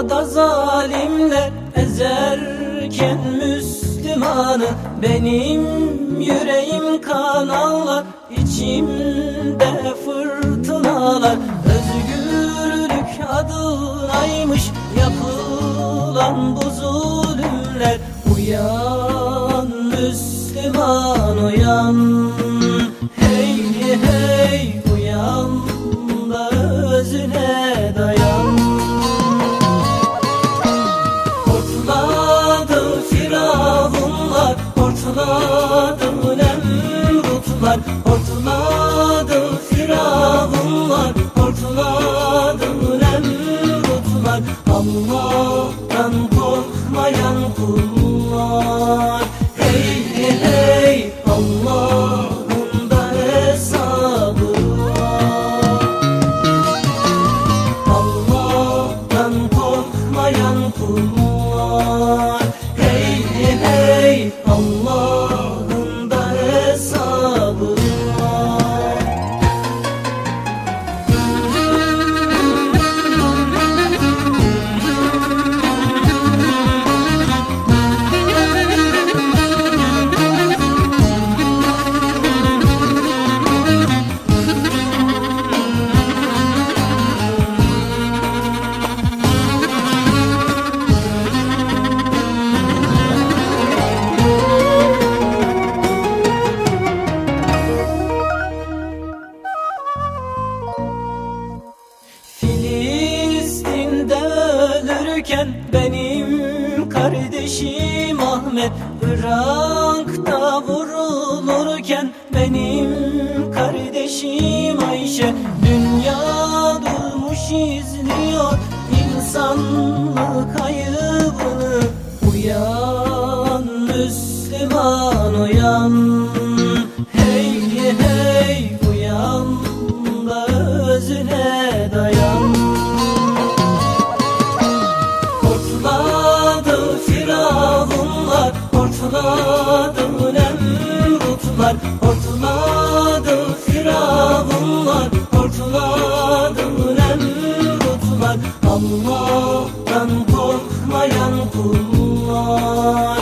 Dünyada zalimler ezerken Müslümanı Benim yüreğim kan ağlar içimde fırtınalar. Özgürlük adınaymış yapılan bu zulümler. Uyan Müslüman uyan Hortladı firavunlar Hortladı Nemrutlar Hortladı firavunlar Hortladı Nemrutlar Allah'tan korkmayan kullar. Hey hey hesabı var. Allah'tan korkmayan ölürken benim kardeşim Ahmet Irak'ta vurulurken firavunlar Hortuladım firavunlar Hortuladım nemrutlar Allah'tan korkmayan kullar.